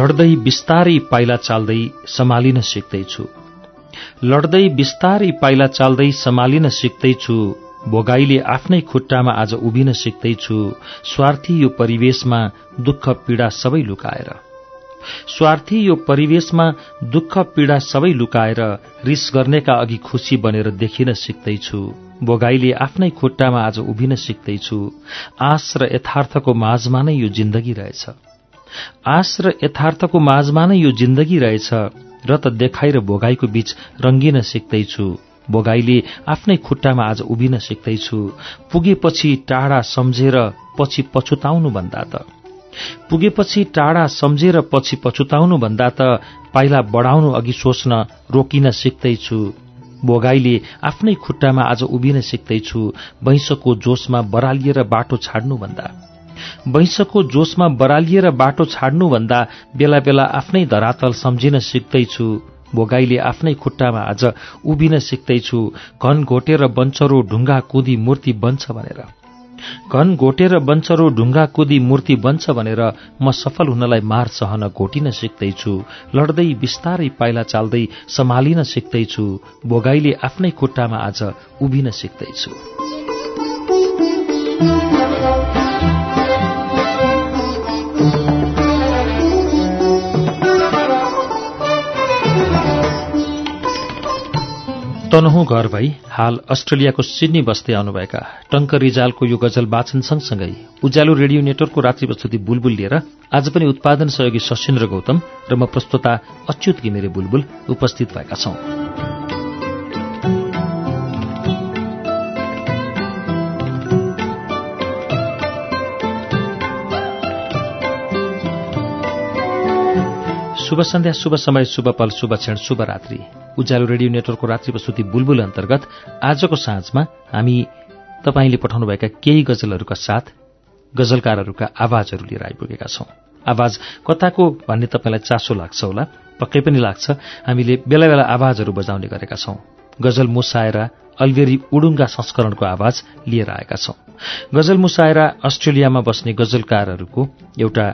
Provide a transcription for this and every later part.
लड्दै बिस्तारै पाइला चाल्दै सम्हालिन सिक्दैछु। लड्दै बिस्तारै पाइला चाल्दै सम्हालिन सिक्दैछु। भोगाईले आफ्नै खुट्टामा आज उभिन सिक्दैछु। स्वार्थी यो परिवेशमा दुःख पीडा सबै लुकाएर। स्वार्थी यो परिवेशमा दुःख पीडा सबै लुकाएर रिस गर्नेका अघि खुशी बनेर देखिन सिक्दैछु। भोगाईले आफ्नै खुट्टामा आज उभिन सिक्दैछु। आश र यथार्थको माझमा नै यो जिन्दगी रहेछ। आश र यथार्थको माझमा नै यो जिन्दगी रहेछ र त देखाइ र भोगाईको बीच रंगिन सिक्दैछु। भोगाईले आफ्नै खुट्टामा आज उभिन सिक्दैछु। पुगेपछि टाढा सम्झेर पछि पछुताउनु भन्दा त। पुगेपछि टाढा सम्झेर पछि पछुताउनु भन्दा त पाइला बढाउनु अघि सोच्न रोकिन सिक्दैछु। भोगाईले आफ्नै खुट्टामा आज उभिन सिक्दैछु। वैंशको जोशमा बरालिएर बाटो छाड्नु भन्दा वैंशको जोशमा बरालिएर बाटो छाड्नुभन्दा बेला बेला आफ्नै धरातल सम्झिन सिक्दैछु। भोगाईले आफ्नै खुट्टामा आज उभिन सिक्दैछु। घन घोटेर बन्चरो ढुङ्गा कुदी मूर्ति बन्छ भनेर। घन घोटेर बन्चरो ढुङ्गा कुदी मूर्ति बन्छ भनेर म सफल हुनलाई मार सहन घोटिन सिक्दैछु। लड्दै बिस्तारै पाइला चाल्दै सम्हालिन सिक्दैछु। भोगाईले आफ्नै खुट्टामा आज उभिन सिक्दैछु। तनहुँ घर भई हाल अस्ट्रेलियाको सिडनी बस्दै आउनुभएका टंक रिजालको यो गजल वाचन सँगसँगै उज्यालो रेडियो नेटवर्कको रात्रि प्रस्तुति बुलबुल लिएर आज पनि उत्पादन सहयोगी सशिन्द्र गौतम र म प्रस्तुता अच्युत घिमिरे बुलबुल उपस्थित भएका छौं। शुभ सन्ध्या शुभ समय शुभ पल शुभ क्षण शुभ रात्रि। उज्यालो रेडियो नेटवर्कको रात्रि प्रस्तुति बुलबुल अन्तर्गत आजको साँझमा हामी तपाईँले पठाउनुभएका केही गजलहरूका साथ गजलकारहरूका आवाजहरू लिएर आइपुगेका छौं। आवाज कताको भन्ने तपाईँलाई चासो लाग्छ होला? पक्कै पनि लाग्छ। हामीले बेला बेला आवाजहरू बजाउने गरेका छौं। गजल मुसायरा अल्बेरी उडुङ्गा संस्करणको आवाज लिएर आएका छौं। गजल मुसायरा अस्ट्रेलियामा बस्ने गजलकारहरूको एउटा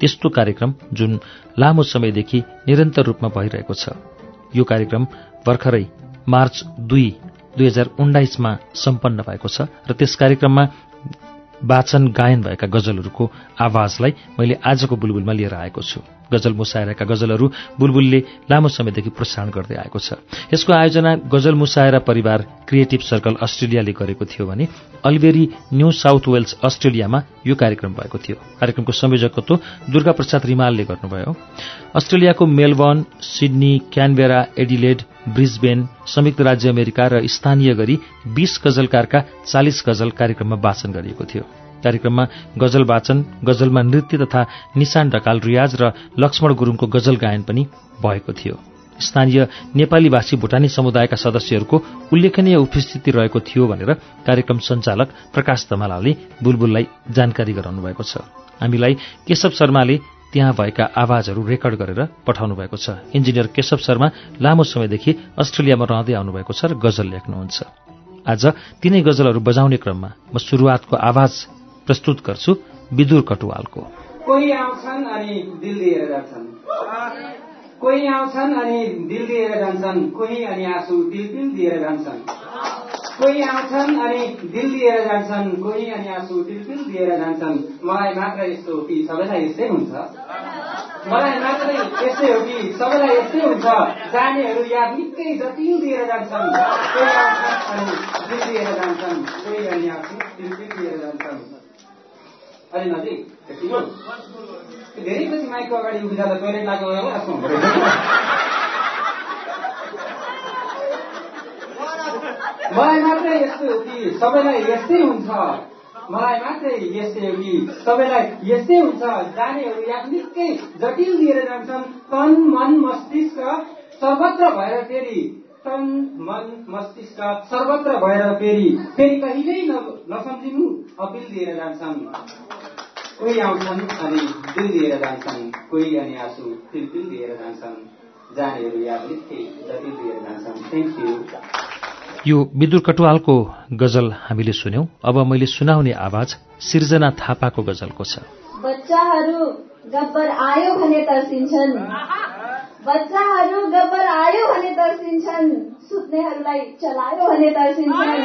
त्यस्तो कार्यक्रम जुन लामो समयदेखि निरन्तर रूपमा भइरहेको छ। यो कार्यक्रम भर्खरै मार्च दुई दुई हजार उन्नाइसमा सम्पन्न भएको छ र त्यस कार्यक्रममा वाचन गायन भएका गजलहरूको आवाजलाई मैले आजको बुलबुलमा लिएर आएको छु। गजल मुसायराका गजलहरू बुलबुलले लामो समयदेखि प्रसारण गर्दै आएको छ। यसको आयोजना गजल मुसायरा परिवार क्रिएटिभ सर्कल अस्ट्रेलियाले गरेको थियो भने अल्बेरी न्यू साउथ वेल्स अस्ट्रेलियामा यो कार्यक्रम भएको थियो। कार्यक्रमको संयोजकत्व दुर्गा प्रसाद रिमालले गर्नुभयो। अस्ट्रेलियाको Melbourne Sydney Canberra Adelaide Brisbane संयुक्त राज्य अमेरिका र स्थानीय गरी बीस गजलकारका चालिस गजल कार्यक्रममा वाचन गरिएको थियो। कार्यक्रममा गजल वाचन गजलमा नृत्य तथा निशान ढकाल रियाज र लक्ष्मण गुरूङको गजल गायन पनि भएको थियो। स्थानीय नेपाली भाषी भुटानी समुदायका सदस्यहरूको उल्लेखनीय उपस्थिति रहेको थियो भनेर कार्यक्रम सञ्चालक प्रकाश धमालाले बुलबुललाई जानकारी गराउनु भएको छ। हामीलाई केशव शर्माले त्यहाँ भएका आवाजहरू रेकर्ड गरेर पठाउनु भएको छ। इन्जिनियर केशव शर्मा लामो समयदेखि अस्ट्रेलियामा रहँदै आउनुभएको छ र गजल लेख्नुहुन्छ। आज तिनै गजलहरू बजाउने क्रममा म सुरुवातको आवाज प्रस्तुत गर्छु विदुर कटुवालको। कोही आउँछन् अनि दिल दिएर जान्छन्। कोही आउँछन् अनि दिल दिएर जान्छन्। कोही अनि आँसु दिल दिल दिएर जान्छन्। कोही आउँछन् अनि दिल दिएर जान्छन् कोही अनि आँसु दिल दिएर जान्छन्। मलाई मात्र यस्तो हो कि सबैलाई यस्तै हुन्छ? मलाई मात्रै यस्तै हो कि सबैलाई यस्तै हुन्छ? जानेहरू याद निकै जति दिएर जान्छन्। कोही आउँछन् अनि दिल दिएर जान्छन् कोही अनि आँसु दिल दिएर जान्छन्। अलि नजिक धेरै पछि माइकको अगाडि उभिजाँदा टोइलेट लाग्यो होला जस्तो हुँदो रहेछ मलाई मात्रै यस्तै हो कि सबैलाई यस्तै हुन्छ। मलाई मात्रै यस्तै हो कि सबैलाई यस्तै हुन्छ। जानेहरू यहाँ निकै जटिल दिएर जान्छन्। तन मन मस्तिष्क सर्वत्र भएर फेरि तन मन मस्तिष्क सर्वत्र भएर फेरि फेरि कहिल्यै नसम्झिनु अपिल दिएर जान्छन्। कोही आउँछन् अनि दिल दिएर जान्छन्। कोही अनि आँसु तिल दिएर जान्छन्। जानेहरू याद निकै जटिल जान्छन् थ्याङ्क यू यो विदुर कटुवालको गजल हामीले सुन्यौं। अब मैले सुनाउने आवाज सिर्जना थापाको गजलको छ। बच्चाहरू गब्बर आयो भने तर्सिन्छन्। बच्चाहरू गब्बर आयो भने तर्सिन्छन्। सुत्नेहरूलाई चलायो भने तर्सिन्छन्।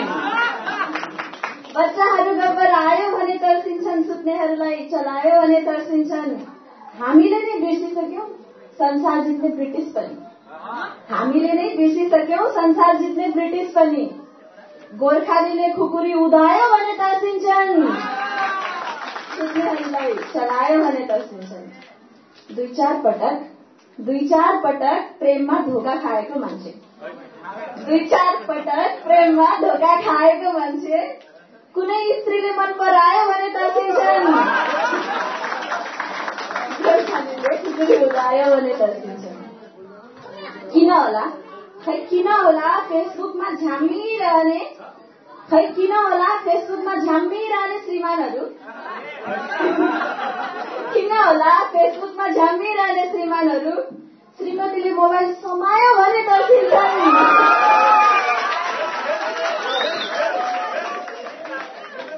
बच्चाहरू गब्बर आयो भने तर्सिन्छन्। सुत्नेहरूलाई चलायो भने तर्सिन्छन्। हामीले नै बिर्सिसक्यौँ। संसार जित्ने ब्रिटिस पनि हामीले नै बिर्सिसक्यौँ संसार जित्ने ब्रिटिस पनि गोर्खालीले खुकुरी उदायो भने तर्सिन्छन्। सुत्नेहरूलाई चलायो भने तर्सिन्छन्। दुई चार पटक दुई चार पटक प्रेममा धोका खाएको मान्छे। दुई चार पटक प्रेममा धोका खाएको मान्छे। कुनै स्त्रीले मन परायो भने तर्सिन्छन्। भने किन होला? खै किन होला? फेसबुकमा झ्यामिरहने खै किन होला? फेसबुकमा झ्यामिरहने श्रीमानहरू? किन होला? फेसबुकमा झ्यामिरहने श्रीमानहरू? श्रीमतीले मोबाइल समायो भने तर्सिन्छन्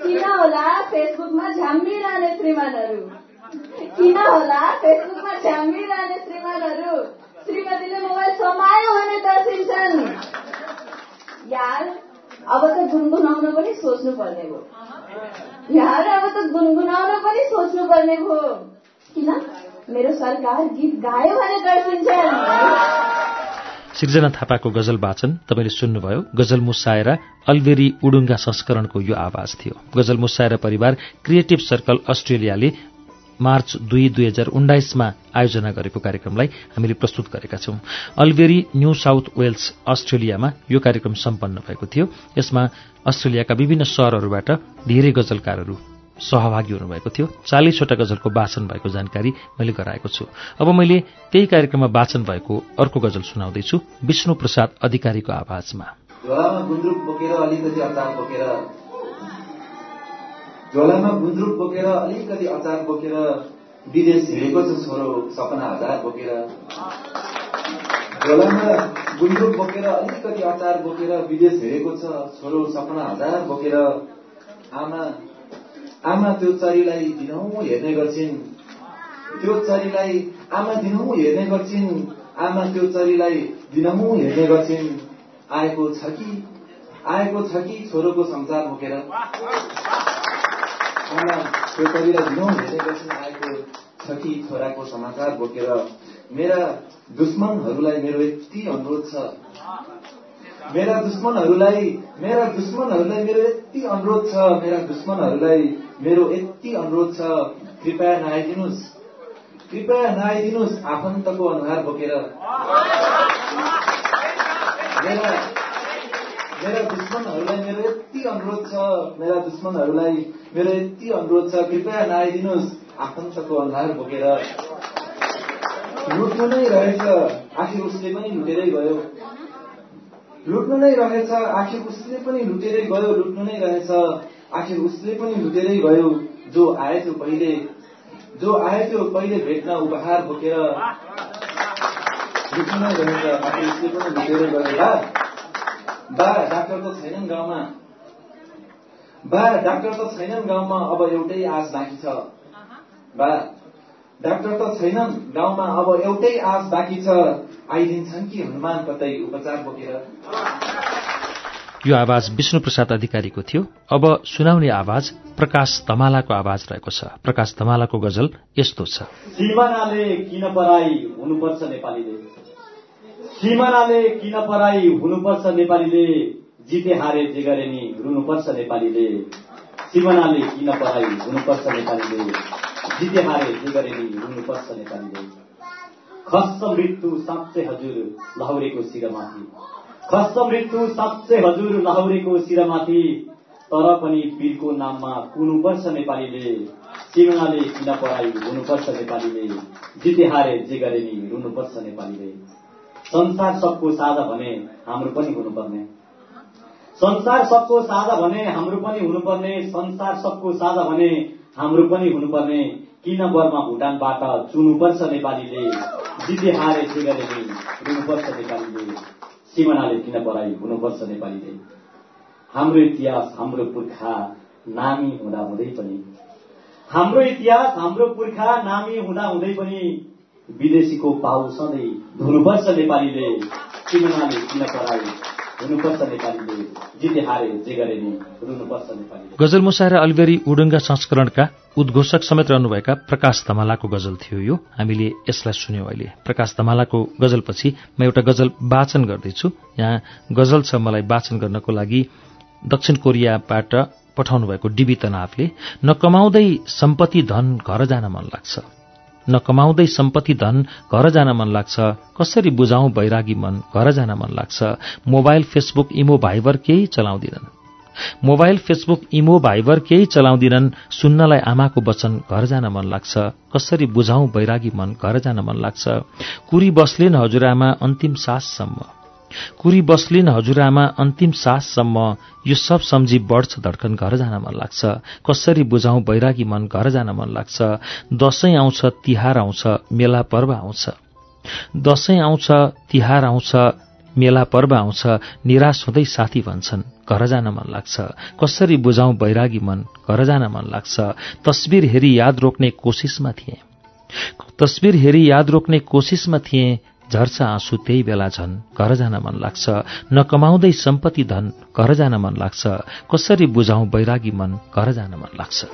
किन होला? फेसबुकमा झ्यामिरहने श्रीमानहरू? किन होला फेसबुकमा झ्यामिरहने श्रीमानहरू। श्रीमतीले मोबाइल समायो भने तर्सिन्छन् यार अब त गुनगुनाउन पनि सोच्नु पर्ने भयो। यार अब त गुनगुनाउन पनि सोच्नु पर्ने भयो। किन? मेरो सरकार गीत गायो भने तर्सिन्छन् सिर्जना थापाको गजल वाचन तपाईँले सुन्नुभयो। गजल मुसाएर अल्बेरी उडुङ्गा संस्करणको यो आवाज थियो। गजल मुसाएर परिवार क्रिएटिभ सर्कल अस्ट्रेलियाले मार्च दुई दुई हजार उन्नाइसमा आयोजना गरेको कार्यक्रमलाई हामीले प्रस्तुत गरेका छौं। अल्बेरी न्यू साउथ वेल्स अस्ट्रेलियामा यो कार्यक्रम सम्पन्न भएको थियो। यसमा अस्ट्रेलियाका विभिन्न शहरहरूबाट धेरै गजलकारहरू सहभागी हुनुभएको थियो। चालिसवटा गजलको वाचन भएको जानकारी मैले गराएको छु। अब मैले त्यही कार्यक्रममा वाचन भएको अर्को गजल सुनाउँदैछु। विष्णु प्रसाद अधिकारीको आवाजमा। झोलामा गुन्द्रुक बोकेर अलिकति अचार बोकेर विदेश हिँडेको छ छोरो सपना हजार बोकेर। झोलामा गुन्द्रुक बोकेर अलिकति अचार बोकेर विदेश हिँडेको छ छोरो सपना हजार बोकेर। आमा आमा त्यो चरीलाई दिनहुँ हेर्ने गर्छिन्। त्यो चरीलाई आमा दिनहुँ हेर्ने गर्छिन्। आमा त्यो चरीलाई दिनहुँ हेर्ने गर्छिन्। आएको छ कि आएको छ कि छोरोको संसार बोकेर? त्यो दिनौँ छोराको समाचार बोकेर मेरा दुश्मनहरूलाई मेरो यति अनुरोध छ. मेरा दुश्मनहरूलाई मेरा दुश्मनहरूलाई मेरो यति अनुरोध छ. मेरा दुश्मनहरूलाई मेरो यति अनुरोध छ। कृपया नआइदिनुहोस् कृपया नआइदिनुहोस् आफन्तको अनुहार बोकेर। मेरा दुश्मनहरूलाई मेरो यति अनुरोध छ मेरा दुश्मनहरूलाई मेरो यति अनुरोध छ कृपया नआइदिनुहोस्। आफन्तको अनुहार बोकेर लुट्नु नै रहेछ। आखिर उसले पनि लुटेरै गयो। लुट्नु नै रहेछ। आखिर उसले पनि लुटेरै गयो। लुट्नु नै रहेछ। आखिर उसले पनि लुटेरै गयो। जो आएथ्यो पहिले जो आएथ्यो पहिले भेट्न उपहार बोकेर लुट्नु नै रहेछ। आखिर उसले पनि लुटेरै गयो। बा डाक्टर त छैनन् गाउँमा। बा डाक्टर त छैनन् गाउँमा अब एउटै आश बाँकी छ। बा डाक्टर त छैनन् गाउँमा अब एउटै आश बाँकी छ। आइदिन्छन् कि हनुमान कतै उपचार बोकेर? यो आवाज विष्णु प्रसाद अधिकारीको थियो। अब सुनाउने आवाज प्रकाश धमालाको आवाज रहेको छ। प्रकाश धमालाको गजल यस्तो छ। सिमानाले किन पराई हुनुपर्छ नेपालीले? सिमानाले किन पराई हुनुपर्छ नेपालीले जिते हारे जे गरे नि रुनुपर्छ नेपालीले। सिमानाले किन पराई हुनुपर्छ नेपालीले जिते हारे जे गरे नि रुनुपर्छ नेपालीले। खस्स मृत्यु साँच्चै हजुर लहरेको शिरमाथि। खस्स मृत्यु साँच्चै हजुर लहौरेको शिरमाथि तर पनि वीरको नाममा कुनुपर्छ नेपालीले। सिमानाले किन पढाइ हुनुपर्छ नेपालीले जिते हारे जे गरे नि रुनुपर्छ नेपालीले। संसार सबको साझा भने हाम्रो पनि हुनुपर्ने। संसार सबको साझा भने हाम्रो पनि हुनुपर्ने। संसार सबको साझा भने हाम्रो पनि हुनुपर्ने। किन बर्मा भुटानबाट चुनुपर्छ नेपालीले? जिते हारे गरे नि रुनुपर्छ नेपालीले। सिमानाले किन पढाइ हुनुपर्छ नेपालीले? हाम्रो इतिहास हाम्रो पुर्खा नामी हुँदा हुँदै पनि। हाम्रो इतिहास हाम्रो पुर्खा नामी हुँदा हुँदै पनि विदेशीको पाउ सधैँ धुनुपर्छ नेपालीले सिमानाले किन नेपालीले गजल मुसाएर अलिबेरी उडुङ्गा संस्करणका उद्घोषक समेत रहनुभएका प्रकाश धमालाको गजल थियो यो। हामीले यसलाई सुन्यौं अहिले। प्रकाश धमालाको गजलपछि म एउटा गजल वाचन गर्दैछु। यहाँ गजल छ मलाई वाचन गर्नको लागि दक्षिण कोरियाबाट पठाउनु भएको डिबी तनावले। नकमाउँदै सम्पत्ति धन घर जान मन लाग्छ। नकमाउँदै सम्पत्ति धन घर जान मन लाग्छ। कसरी बुझाउँ बैरागी मन घर जान मन लाग्छ। मोबाइल फेसबुक इमो भाइबर केही चलाउँदिनन्। मोबाइल फेसबुक इमो भाइबर केही चलाउँदिनन्। सुन्नलाई आमाको वचन घर जान मन लाग्छ। कसरी बुझाउँ बैरागी मन घर जान मन लाग्छ। कुरी बस्लिन् हजुरआमा अन्तिम साससम्म। कुरी बस्लिन् हजुरआमा अन्तिम साससम्म यो सब सम्झी बढ्छ धड्कन घर जान मन लाग्छ। कसरी बुझाउँ बैरागी मन घर जान मन लाग्छ। दशैं आउँछ तिहार आउँछ मेला पर्व आउँछ। दशैं आउँछ तिहार आउँछ मेला पर्व आउँछ निराश हुँदै साथी भन्छन् घर जान मन लाग्छ। कसरी बुझाउँ बैरागी मन घर जान मन लाग्छ। तस्बिर हेरी याद रोक्ने कोसिसमा थिए। तस्बिर हेरी याद रोक्ने कोसिसमा थिए झर्छ आँसु त्यही बेला झन् घर जान मन लाग्छ। नकमाउँदै सम्पत्ति धन घर जान मन लाग्छ। कसरी बुझाउँ बैरागी मन घर जान मन लाग्छ।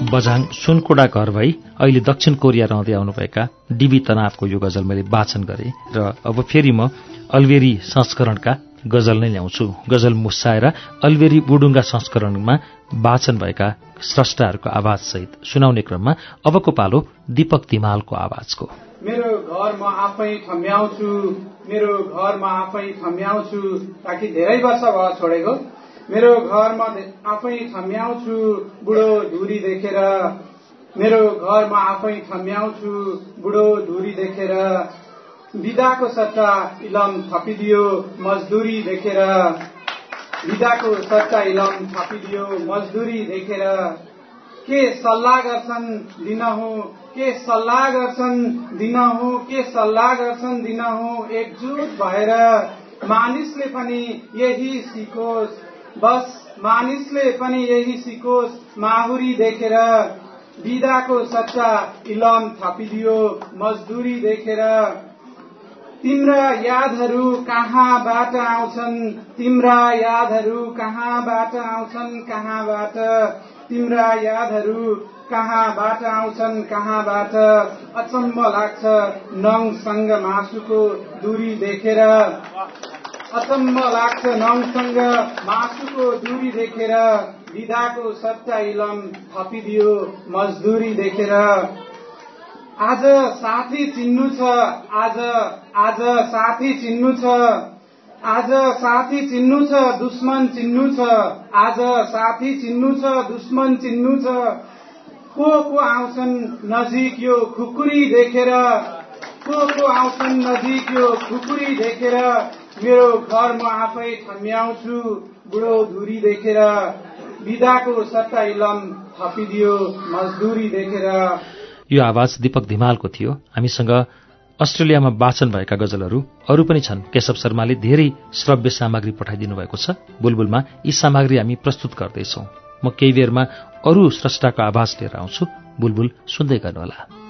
बझाङ सुनकोडा घर भई अहिले दक्षिण कोरिया रहँदै आउनुभएका डिबी तनावको यो गजल मैले वाचन गरेँ र अब फेरि म अल्वेरी संस्करणका गजल नै ल्याउँछु। गजल मुसाएर अल्वेरी बुडुङ्गा संस्करणमा वाचन भएका स्रष्टाहरूको आवाजसहित सुनाउने क्रममा अबको पालो दीपक तिमालको आवाजको। मेरो घर म आफै थम्याउँछु। मेरो घर म आफै थम्याउँछु ताकि धेरै वर्ष भयो छोडेको। मेरो घर म आफै थम्याउँछु बुढो धुरी देखेर। मेरो घर म आफै थम्याउँछु बुढो धुरी देखेर। विदाको सट्टा इलम थपिदियो मजदुरी देखेर। विदाको सट्टा इलम थपिदियो मजदुरी देखेर। के सल्लाह गर्छन् दिन हो? के सल्लाह गर्छन् दिन हो? के सल्लाह गर्छन् दिन हो? एकजुट भएर मानिसले पनि यही सिकोस्। बस मानिसले पनि यही सिकोस् माहुरी देखेर विदाको सट्टा इलम थपिदियो मजदुरी देखेर। तिम्रा यादहरू कहाँबाट आउँछन्? तिम्रा यादहरू कहाँबाट आउँछन्? कहाँबाट? तिम्रा यादहरू कहाँबाट आउँछन्? कहाँबाट? अचम्म लाग्छ नङसँग मासुको दूरी देखेर। अचम्म लाग्छ नङसँग मासुको दूरी देखेर विधाको सट्टा इलम थपिदियो मजदुरी देखेर। आज साथी चिन्नु छ आज आज साथी चिन्नु छ। आज साथी चिन्नु छ दुश्मन चिन्नु छ। आज साथी चिन्नु छ दुश्मन चिन्नु छ। को को आउँछन् नजिक यो खुकुरी देखेर? को को आउँछन् नजिक यो खुकुरी देखेर? मेरो घर आफै थम्याउँछु बुढो धुरी देखेर विदाको सट्टा इलम थपिदियो मजदुरी देखेर। यो आवाज दीपक धिमालको थियो। हामीसँग अस्ट्रेलियामा वाचन भएका गजलहरू अरू पनि छन्। केशव शर्माले धेरै श्रव्य सामग्री पठाइदिनु भएको छ। बुलबुलमा यी सामग्री हामी प्रस्तुत गर्दैछौ। म केही बेरमा अरू स्रष्टाको आवाज लिएर आउँछु। बुलबुल सुन्दै गर्नुहोला।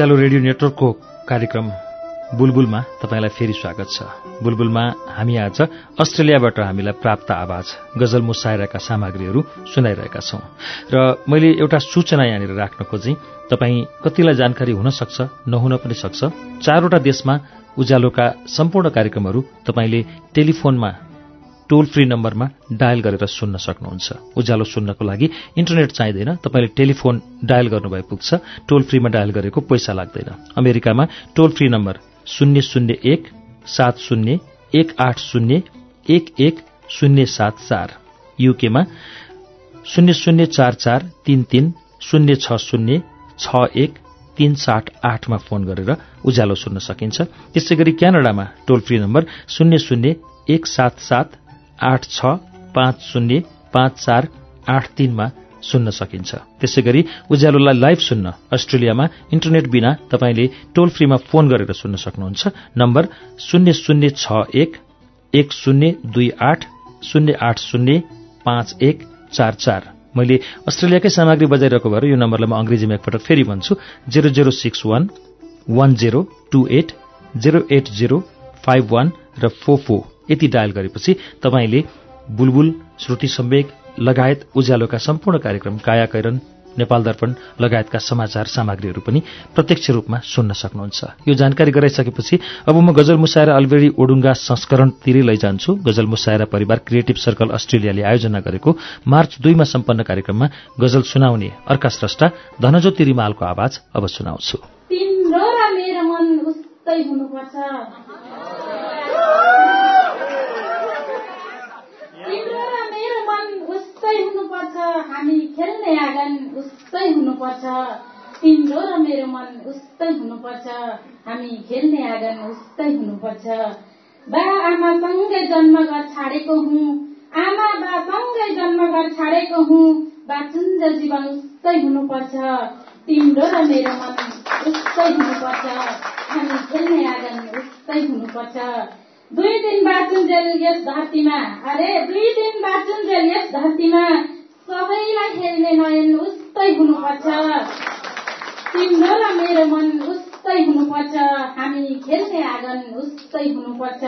उज्यालो रेडियो नेटवर्कको कार्यक्रम बुलबुलमा तपाईँलाई फेरि स्वागत छ। बुलबुलमा हामी आज अस्ट्रेलियाबाट हामीलाई प्राप्त आवाज गजल मुसायराका सामग्रीहरू सुनाइरहेका छौं। र मैले एउटा सूचना यहाँनिर राख्न खोजेँ तपाईँ कतिलाई जानकारी हुन सक्छ नहुन पनि सक्छ। चारवटा देशमा उज्यालोका सम्पूर्ण कार्यक्रमहरू तपाईँले टेलिफोनमा टोल फ्री नम्बरमा डायल गरेर सुन्न सक्नुहुन्छ। उज्यालो सुन्नको लागि इन्टरनेट चाहिँदैन तपाईँले टेलिफोन डायल गर्नुभए पुग्छ। टोल फ्रीमा डायल गरेको पैसा लाग्दैन। अमेरिकामा टोल फ्री नम्बर शून्य शून्य एक सात शून्य एक आठ शून्य एक एक शून्य सात चार। युकेमा शून्य शून्य चार चार तीन तीन शून्य छ शून्य छ एक तीन सात आठमा फोन गरेर उज्यालो सुन्न सकिन्छ। त्यसै गरी क्यानाडामा टोल फ्री नम्बर शून्य शून्य एक सात सात आठ छ पाँच शून्य पाँच चार आठ तीनमा सुन्न सकिन्छ। त्यसै गरी उज्यालोलाई लाइभ सुन्न अस्ट्रेलियामा इन्टरनेट बिना तपाईँले टोल फ्रीमा फोन गरेर सुन्न सक्नुहुन्छ। नम्बर शून्य शून्य छ एक एक शून्य दुई आठ शून्य आठ शून्य पाँच एक चार चार। मैले अस्ट्रेलियाकै सामग्री बजाइरहेको भएर यो नम्बरलाई म अङ्ग्रेजीमा एकपटक फेरि भन्छु zero zero six one one zero two eight zero eight zero five one र फोर फोर। यति डायल गरेपछि तपाईँले बुलबुल श्रुति सम्वेक लगायत उज्यालोका सम्पूर्ण कार्यक्रम कायाकैरन नेपाल दर्पण लगायतका समाचार सामग्रीहरू पनि प्रत्यक्ष रूपमा सुन्न सक्नुहुन्छ। यो जानकारी गराइसकेपछि अब म गजल मुसायरा अल्बेरी ओडुङ्गा संस्करणतिरै लैजान्छु। गजल मुसायरा परिवार क्रिएटिभ सर्कल अस्ट्रेलियाले आयोजना गरेको मार्च दुईमा सम्पन्न कार्यक्रममा गजल सुनाउने अर्का स्रष्टा धनज्योति रिमालको आवाज अब सुनाउँछु तिम्रो र मेरो मन उस्तै हुनुपर्छ तिम्रो र मेरो मन उस्तै हुनुपर्छ हामी खेल्ने आँगन उस्तै हुनुपर्छ। तिम्रो र मेरो मन उस्तै हुनुपर्छ। हामी खेल्ने आँगन उस्तै हुनुपर्छ। बा आमासँगै जन्म घर छाडेको हुँ। आमा बासँगै जन्म घर छाडेको हुँ। बाचुन्ज जीवन उस्तै हुनुपर्छ। तिम्रो र मेरो मन उस्तै हुनुपर्छ। हामी खेल्ने आँगन उस्तै हुनुपर्छ। दुई दिन बाँचुन्जेल यस धरतीमा। अरे दुई दिन बाँचुन्जेल यस धरतीमा। सबैलाई हेर्ने नयन उस्तै हुनुपर्छ। तिम्रो र मेरो मन उस्तै हुनुपर्छ। हामी खेल्ने आँगन उस्तै हुनुपर्छ।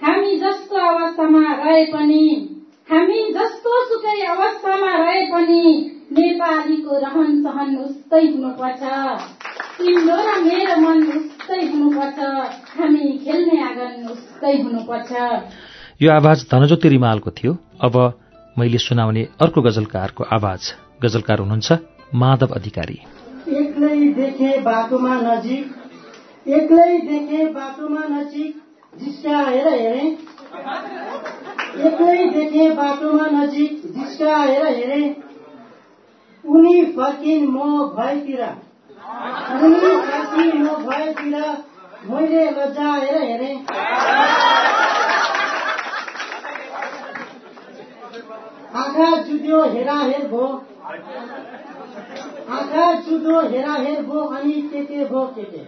हामी जस्तो अवस्थामा रहे पनि हामी जस्तो सुकै अवस्थामा रहे पनि नेपालीको रहन सहन उस्तै हुनुपर्छ। तिम्रो र मेरो मन उस्तै हुनुपर्छ। हामी खेल्ने आँगन उस्तै हुनुपर्छ। यो आवाज धनज्योति रिमालको थियो। अब मैले सुनाउने अर्को गजलकारको आवाज। गजलकार हुनुहुन्छ माधव अधिकारी। एक्लै देखे बाटोमा नजिक एक्लै देखे बाटोमा नजिक जिस्काएर हेरे एक्लै देखे बाटोमा नजिक जिस्काएर हेरे उनी फर्किन् म भएतिर उनी फर्किन् म भएतिर मैले लजाएर हेरे। आँखा जुद्यो हेराहेर भो आँखा जुदो हेराहेर भो अनि के के भो के के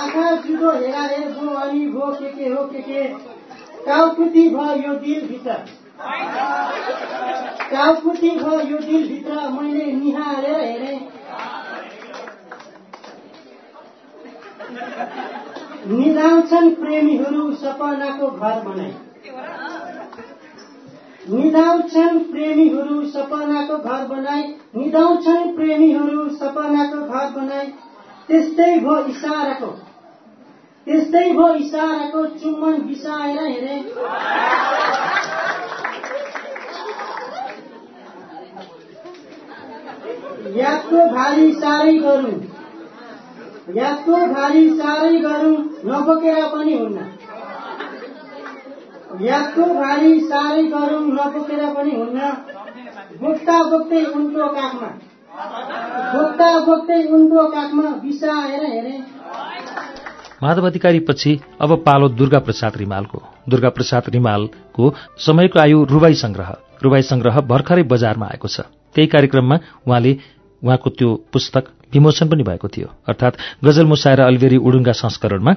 आँखा जुदो हेराहेर भो अनि भो के के हो के के टाउकुती भयो यो दिलभित्र टाउकुती भयो यो दिलभित्र मैले निहालेर हेरेँ निधाउँछन् प्रेमीहरू सपनाको घर बनाई। निधाउँछन् प्रेमीहरू सपनाको घर बनाई। निधाउँछन् प्रेमीहरू सपनाको घर बनाई। त्यस्तै भयो इसाराको। त्यस्तै भयो इसाराको चुम्बन बिसाएर हेरे। यादको भारी साह्रै गरौँ। यादको भारी साह्रै गरौँ नबोकेर पनि हुन्न। यादको भारी साह्रै गरौँ नबोकेर पनि हुन्न। बोक्दा बोक्दै उनको काखमा। बोक्दा बोक्दै उनको काखमा बिसाएर हेरे। माधव अधिकारीपछि अब पालो दुर्गा प्रसाद रिमालको। दुर्गा प्रसाद रिमालको समयको आयु रुबाई संग्रह। रुबाई संग्रह भर्खरै बजारमा आएको छ। त्यही कार्यक्रममा उहाँले उहाँको त्यो पुस्तक विमोचन पनि भएको थियो। अर्थात् गजल मुसाएर अल्बेरी उडुङ्गा संस्करणमा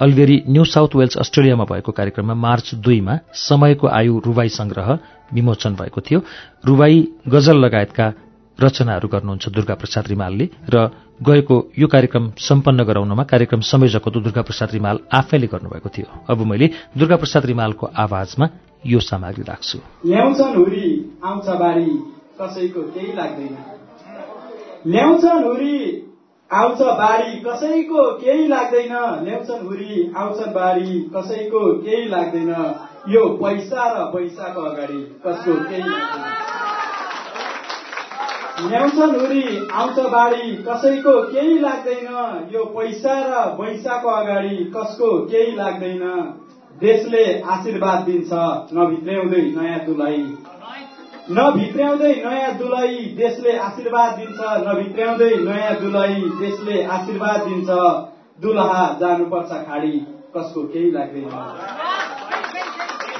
अल्बेरी न्यू साउथ वेल्स अस्ट्रेलियामा भएको कार्यक्रममा मार्च दुईमा समयको आयु रुबाई संग्रह विमोचन भएको थियो। रुबाई गजल लगायतका रचनाहरू गर्नुहुन्छ दुर्गा प्रसाद रिमालले र गएको यो कार्यक्रम सम्पन्न गराउनमा कार्यक्रम संयोजक त दुर्गा प्रसाद रिमाल आफैले गर्नुभएको थियो। अब मैले दुर्गा प्रसाद रिमालको आवाजमा यो सामग्री राख्छु। ल्याउँछन् हुरी आउँछ बारी कसैको केही लाग्दैन। ल्याउँछन् हुरी बारी आउँछन् बारी कसैको केही लाग्दैन। यो पैसा र पैसाको अगाडि कसको केही ल्याउँछन् हुरी आउँछ बाढी कसैको केही लाग्दैन। यो पैसा र पैसाको अगाडि कसको केही लाग्दैन। देशले आशीर्वाद दिन्छ। नभित्र्याउँदै नयाँ दुलाई नभित्र्याउँदै नयाँ दुलाई देशले आशीर्वाद दिन्छ नभित्र्याउँदै नयाँ दुलाई देशले आशीर्वाद दिन्छ। दुलहा जानुपर्छ खाडी कसको केही लाग्दैन।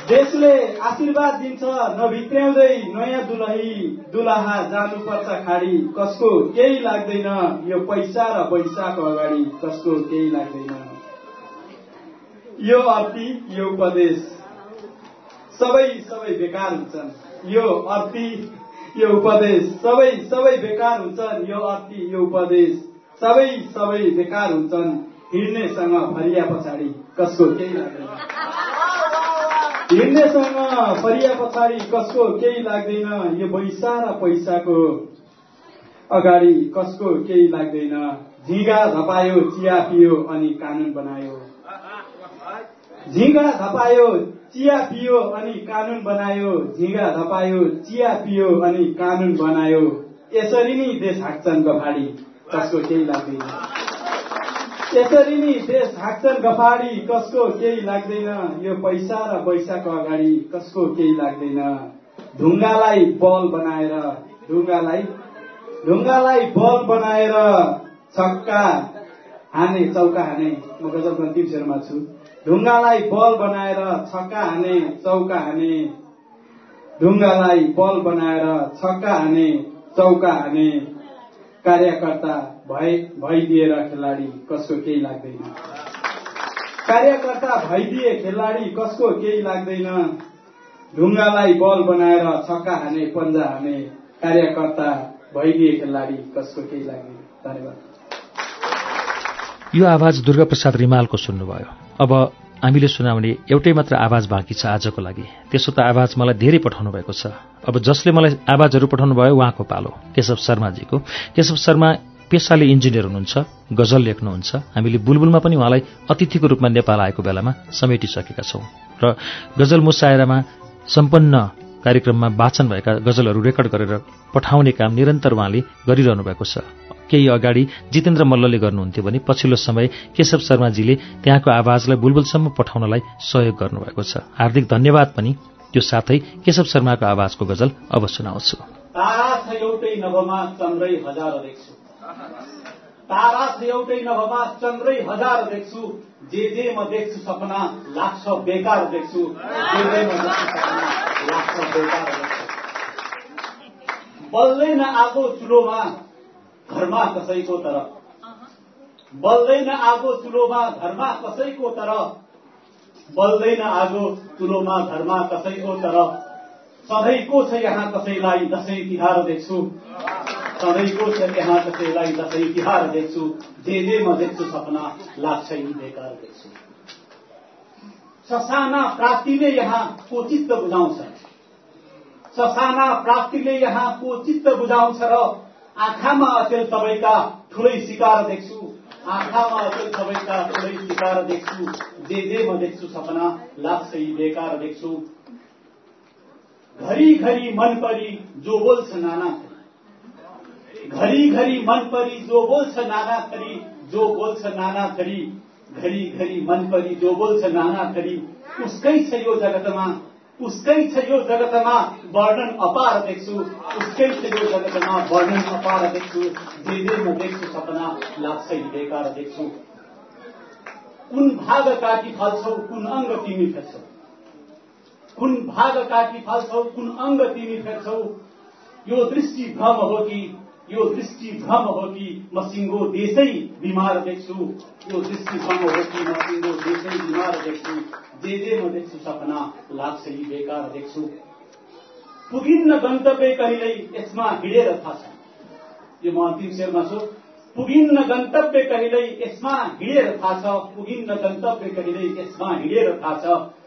देशले आशीर्वाद दिन्छ नभित्र्याउँदै नयाँ दुलही दुलहा जानुपर्छ खाडी कसको केही लाग्दैन। यो पैसा र पैसाको अगाडि कसको केही लाग्दैन। यो अर्थी यो उपदेश। सबै सबै बेकार हुन्छन्। यो अर्थी यो उपदेश सबै सबै बेकार हुन्छन्। यो अर्थी यो उपदेश सबै सबै बेकार हुन्छन्। हिँड्नेसँग फरिया पछाडि कसको केही लाग्दैन। हिँड्नेसँग फरिया पछाडि कसको केही लाग्दैन। यो पैसा र पैसाको अगाडि कसको केही लाग्दैन। झिगा धपायो चिया पियो अनि कानुन बनायो। झिगा धपायो चिया पियो अनि कानुन बनायो झिगा धपायो चिया पियो अनि कानुन बनायो। यसरी नै देश हाँक्छन् गफाडी। कसको केही लाग्दैन। यसरी नै देश हाँक्छन् गफाडी। कसको केही लाग्दैन। यो पैसा र पैसाको अगाडि कसको केही लाग्दैन। ढुङ्गालाई बल बनाएर ढुङ्गालाई ढुङ्गालाई बल बनाएर छक्का हाने चौका हाने। म अन्तिम शेरमा छु। ढुङ्गालाई बल बनाएर छक्का हाने चौका हाने। ढुङ्गालाई बल बनाएर छक्का हाने चौका हाने। कार्यकर्ता भए भइदिएर खेलाडी कसको केही लाग्दैन। कार्यकर्ता भइदिए खेलाडी कसको केही लाग्दैन। ढुङ्गालाई बल बनाएर छक्का हाने पन्जा हाने। कार्यकर्ता भइदिए खेलाडी कसको केही लाग्दैन। धन्यवाद। यो आवाज दुर्गा प्रसाद रिमालको सुन्नुभयो। अब हामीले सुनाउने एउटै मात्र आवाज बाँकी छ आजको लागि। त्यसो त आवाज मलाई धेरै पठाउनु भएको छ। अब जसले मलाई आवाजहरू पठाउनु भयो उहाँको पालो। केशव शर्माजीको। केशव शर्मा पेसाले इन्जिनियर हुनुहुन्छ गजल लेख्नुहुन्छ। हामीले बुलबुलमा पनि उहाँलाई अतिथिको रूपमा नेपाल आएको बेलामा समेटिसकेका छौँ। र गजल मुसायरामा सम्पन्न कार्यक्रममा वाचन भएका गजलहरू रेकर्ड गरेर पठाउने काम निरन्तर उहाँले गरिरहनु भएको छ। केही अगाडि जितेन्द्र मल्लले गर्नुहुन्थ्यो भने पछिल्लो समय केशव शर्माजीले त्यहाँको आवाजलाई बुलबुलसम्म पठाउनलाई सहयोग गर्नुभएको छ। हार्दिक धन्यवाद पनि। त्यो साथै केशव शर्माको आवाजको गजल अब सुनाउँछु। तारा छ एउटै नभमा चन्द्रै हजार देख्छु। जे जे म देख्छु सपना लाग्छ बेकार देख्छु। चुलोमा घरमा कसैको तर बल्दैन आगो चुलोमा घरमा कसैको तर बल्दैन आगो चुलोमा घरमा कसैको तर सधैँको छ यहाँ कसैलाई दसैँ तिहार देख्छु। सधैँको छ यहाँ कसैलाई दसैँ तिहार देख्छु। जे जे म देख्छु सपना लाग्छ यी बेकार देख्छु। ससाना प्राप्तिले यहाँ को चित्त बुझाउँछ। ससाना प्राप्तिले यहाँ को चित्त बुझाउँछ र आँखामा अचेल सबैका ठुलै शिकार देख्छु आँखामा अचेल सबैका ठुलै शिकार देख्छु जे जे म देख्छु सपना लाग्छ यी बेकार देख्छु घरी घरी मन परी जो बोल्छ नाना घरी घरी मन परी जो बोल्छ नाना थरी जो बोल्छ नाना थरी घरी घरी मन परी जो बोल्छ नाना थरी उसकै छ यो जगतमा उसकै छ यो जगतमा वर्णन अपार देख्छु उसकै छ यो जगतमा वर्णन अपार देख्छु जे जे म देख्छु सपना लाग्छ बेकार देख्छु कुन भाग काटी फाल्छौ कुन अङ्ग तिमी फेर्छौ कुन भाग काटी फाल्छौ कुन अङ्ग तिमी फेर्छौ यो दृष्टि भ्रम हो कि यो दृष्टि भ्रम हो कि म सिङ्गो देशै बिमार देख्छु? यो दृष्टि भ्रम हो कि म सिङ्गो देशै बिमार देख्छु? जे जे म देख्छु सपना लाग्छ यी बेकार देख्छु। पुगिन्न गन्तव्य कहिल्यै यसमा हिँडेर थाहा छ। यो म अन्तिम शेरमा छु। पुगिन्न गन्तव्य कहिल्यै यसमा हिँडेर थाहा छ। पुगिन्न गन्तव्य कहिल्यै यसमा हिँडेर थाहा छ।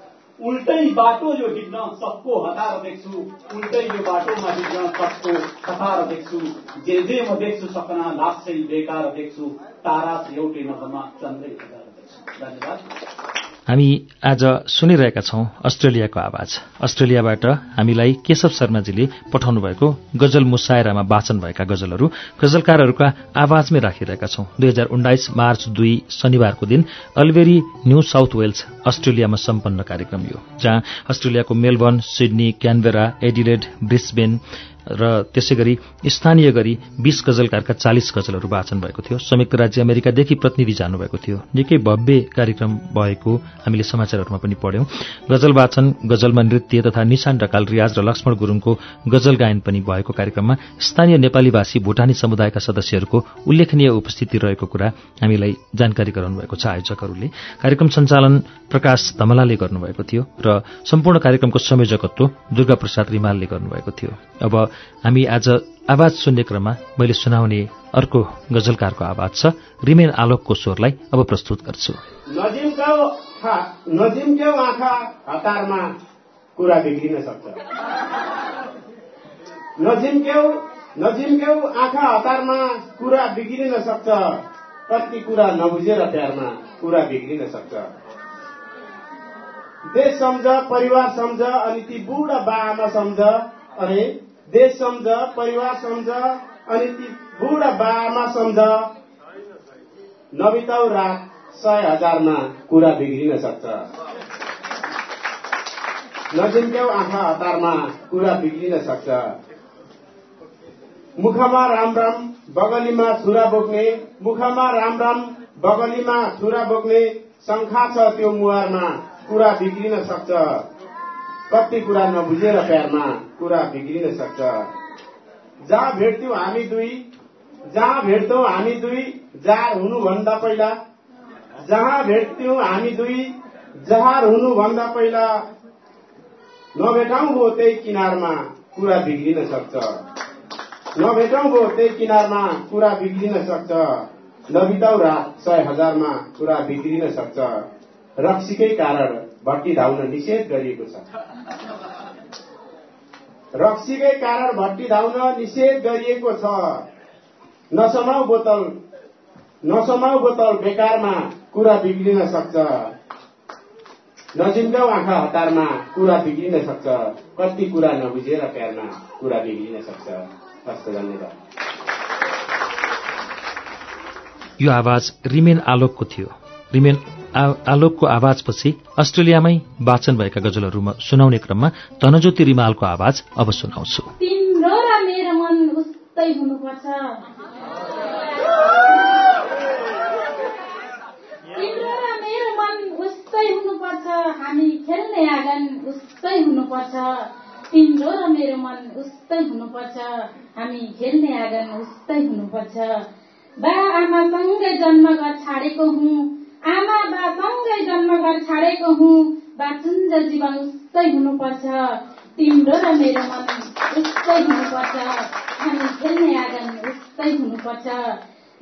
उल्टै बाटो यो हिँड्न सबको हतार देख्छु उल्टै यो बाटोमा हिँड्न सबको हतार देख्छु। जे जे म देख्छु सपना लाग्छ बेकार देख्छु। तारा एउटै नभरमा चन्द्रै हजार देख्छु। धन्यवाद। हामी आज सुनिरहेका छौं अस्ट्रेलियाको आवाज। अस्ट्रेलियाबाट हामीलाई केशव शर्माजीले पठाउनु भएको गजल मुसायरामा वाचन भएका गजलहरू गजलकारहरूका आवाजमै राखिरहेका छौं। दुई हजार उन्नाइस मार्च दुई शनिबारको दिन अल्बेरी न्यू साउथ वेल्स अस्ट्रेलियामा सम्पन्न कार्यक्रम यो जहाँ अस्ट्रेलियाको Melbourne Sydney Canberra Adelaide Brisbane र त्यसै गरी स्थानीय गरी बीस गजलकारका चालिस गजलहरू वाचन भएको थियो। संयुक्त राज्य अमेरिकादेखि प्रतिनिधि जानुभएको थियो। निकै भव्य कार्यक्रम भएको हामीले समाचारहरूमा पनि पढ्यौं। गजल वाचन गजलमा नृत्य तथा निशान ढकाल रियाज र लक्ष्मण गुरूङको गजल गायन पनि भएको कार्यक्रममा स्थानीय नेपाली भाषी भूटानी समुदायका सदस्यहरूको उल्लेखनीय उपस्थिति रहेको कुरा हामीलाई जानकारी गराउनु भएको छ आयोजकहरूले। कार्यक्रम सञ्चालन प्रकाश धमलाले गर्नुभएको थियो र सम्पूर्ण कार्यक्रमको संयोजकत्व दुर्गा प्रसाद रिमालले गर्नुभएको थियो। अब हामी आज आवाज सुन्ने क्रममा मैले सुनाउने अर्को गजलकारको आवाज छ। रिमेन आलोकको स्वरलाई अब प्रस्तुत गर्छु। आँखा हतारमा कुरा बिग्रिन सक्छ। कति कुरा नबुझेर प्यारमा कुरा बिग्रिन सक्छ। देश सम्झ परिवार सम्झ अनि ती बुढा बाआमा सम्झ अनि देश सम्झ परिवार सम्झ अनि ती बुढा बाआमा सम्झ। नबिताउ रात सय हजारमा कुरा बिग्रिन सक्छ। नजिन्क्यौ आँखा हतारमा कुरा बिग्रिन सक्छ। मुखमा राम राम बगलीमा छुरा बोक्ने। मुखमा राम राम बगलीमा छुरा बोक्ने। शङ्खा छ त्यो मुहारमा कुरा बिग्रिन सक्छ। कति कुरा नबुझेर प्यारमा कुरा बिग्रिन सक्छ। जहाँ भेट्थ्यौँ हामी दुई जहाँ भेट्थ्यौँ हामी दुई जार हुनुभन्दा पहिला जहाँ भेट्थ्यौँ हामी दुई जहार हुनुभन्दा पहिला। नभेटाउँ हो त्यही किनारमा कुरा बिग्रिन सक्छ। नभेटाउँ हो त्यही किनारमा कुरा बिग्रिन सक्छ। नबिताउ रात सय हजारमा कुरा बिग्रिन सक्छ। रक्सीकै कारण भट्टी धाउन निषेध गरिएको छ। रक्सीकै कारण भट्टी धाउन निषेध गरिएको छ। नसमाउ बोतल नसमाउ बोतल बेकारमा कुरा बिग्रिन सक्छ। नजिम्जाउ आँखा हतारमा कुरा बिग्रिन सक्छ। कति कुरा नबुझेर प्यारमा कुरा बिग्रिन सक्छ। हस्त धन्यवाद। यो आवाज रिमेन आलोकको थियो। रिमेन आलोकको आवाजपछि अस्ट्रेलियामै वाचन भएका गजलहरूमा सुनाउने क्रममा धनज्योति रिमालको आवाज अब सुनाउँछु। हामी खेल्ने आँगन उस्तै हुनुपर्छ। तिम्रो र मेरो मन उस्तै हुनुपर्छ। हामी खेल्ने आँगन उस्तै हुनुपर्छ। बा आमासँगै जन्म छाडेको हुँ। आमा बासँगै जन्म घर छाडेको हुँ बाचुन्ज जीवन उस्तै हुनुपर्छ। तिम्रो र मेरो मन उस्तै हुनुपर्छ। हामी खेल्ने आँगन उस्तै हुनुपर्छ।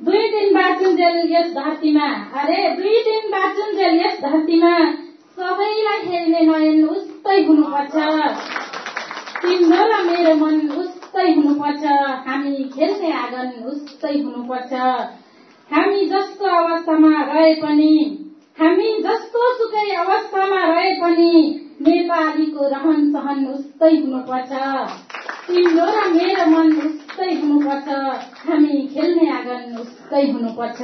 दुई दिन बाँचुन्जेल यस धरतीमा अरे दुई दिन बाँचुन्जेल यस धरतीमा सबैलाई हेर्ने नयन उस्तै हुनुपर्छ। तिम्रो र मेरो मन उस्तै हुनुपर्छ। हामी खेल्ने आँगन उस्तै हुनुपर्छ। हामी जस्तो अवस्थामा रहे पनि हामी जस्तो सुकै अवस्थामा रहे पनि नेपालीको रहन सहन उस्तै हुनुपर्छ। तिम्रो र मेरो मन उस्तै हुनुपर्छ। हामी खेल्ने आँगन उस्तै हुनुपर्छ।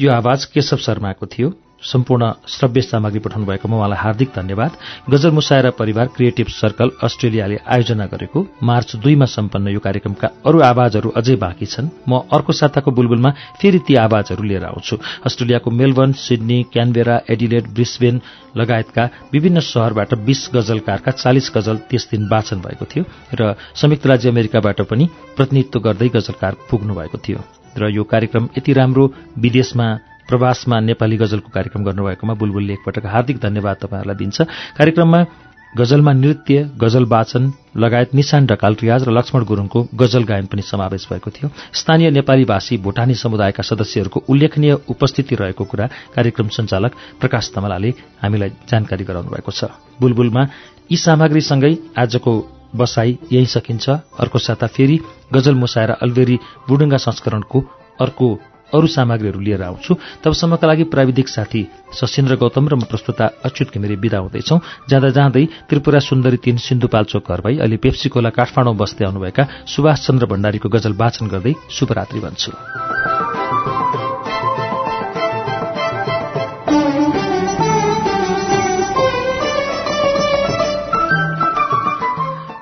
यो आवाज केशव शर्माको थियो। सम्पूर्ण श्रव्य सामग्री पठाउनु भएकोमा उहाँलाई हार्दिक धन्यवाद। गजल मुसायरा परिवार क्रिएटिभ सर्कल अस्ट्रेलियाले आयोजना गरेको मार्च दुईमा सम्पन्न यो कार्यक्रमका अरू आवाजहरू अझै बाँकी छन्। म अर्को साताको बुलबुलमा फेरि ती आवाजहरू लिएर आउँछु। अस्ट्रेलियाको Melbourne Sydney Canberra Adelaide Brisbane लगायतका विभिन्न शहरबाट बीस गजलकारका चालिस गजल त्यस दिन वाचन भएको थियो र संयुक्त राज्य अमेरिकाबाट पनि प्रतिनिधित्व गर्दै गजलकार पुग्नु भएको थियो। र यो कार्यक्रम यति राम्रो विदेशमा प्रवासमा नेपाली गजलको कार्यक्रम गर्नुभएकोमा बुलबुलले एकपटक हार्दिक धन्यवाद तपाईँहरूलाई दिन्छ। कार्यक्रममा गजलमा नृत्य गजल वाचन लगायत निशान ढकाल रियाज र लक्ष्मण गुरूङको गजल गायन पनि समावेश भएको थियो। स्थानीय नेपाली भाषी भूटानी समुदायका सदस्यहरूको उल्लेखनीय उपस्थिति रहेको कुरा कार्यक्रम सञ्चालक प्रकाश तमलाले हामीलाई जानकारी गराउनु भएको छ। बुलबुलमा यी सामग्रीसँगै आजको बसाई यही सकिन्छ। अर्को साता फेरि गजल मुसाएर अल्बेरी बुडुङ्गा संस्करणको अर्को अरू सामग्रीहरू लिएर आउँछु। तबसम्मका लागि प्राविधिक साथी सशिन्द्र गौतम र म प्रस्तुता अच्युत घिमिरे विदा हुँदैछौ। जाँदा जाँदै त्रिपुरा सुन्दरी तीन सिन्धुपाल्चोक घर भई अहिले पेप्सीकोला काठमाडौँ बस्दै आउनुभएका सुभाष चन्द्र भण्डारीको गजल वाचन गर्दै शुभरात्रि भन्छु।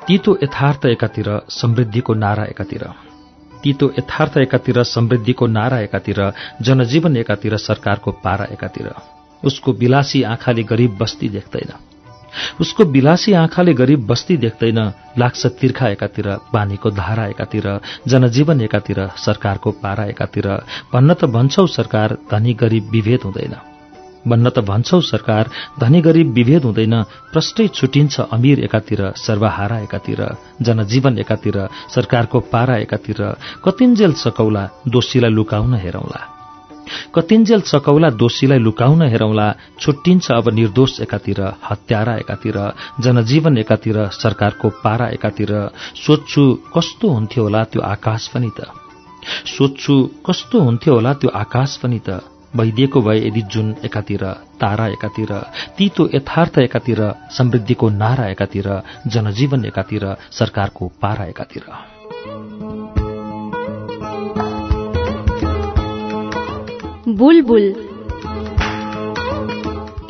तितो यथार्थ एकातिर समृद्धिको नारा एकातिर। तितो यथार्थ एकातिर समृद्धिको नारा एकातिर जनजीवन एकातिर सरकारको पारा एकातिर। उसको विलासी आँखाले गरीब बस्ती देख्दैन। उसको विलासी आँखाले गरीब बस्ती देख्दैन लाग्छ तिर्खा एकातिर पानीको धारा एकातिर जनजीवन एकातिर सरकारको पारा एकातिर। भन्न त भन्छौ सरकार धनी गरीब विभेद हुँदैन। भन्न त भन्छौ सरकार धनी गरीब विभेद हुँदैन प्रष्टै छुटिन्छ अमीर एकातिर सर्वहारा एकातिर जनजीवन एकातिर सरकारको पारा एकातिर। कतिन्जेल सकौला दोषीलाई लुकाउन हेरौला। कतिन्जेल सकौला दोषीलाई लुकाउन हेरौला। छुट्टिन्छ अब निर्दोष एकातिर हत्यारा एकातिर जनजीवन एकातिर सरकारको पारा एकातिर। सोध्छु कस्तो हुन्थ्यो होला त्यो आकाश पनि त। सोध्छु कस्तो हुन्थ्यो होला त्यो आकाश पनि त। भइदिएको भए यदि जुन एकातिर तारा एकातिर तितो यथार्थ एकातिर समृद्धिको नारा एकातिर जनजीवन एकातिर सरकारको पारा एकातिर। बुलबुल।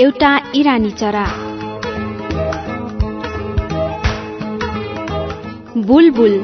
एउटा इरानी चरा। बुलबुल।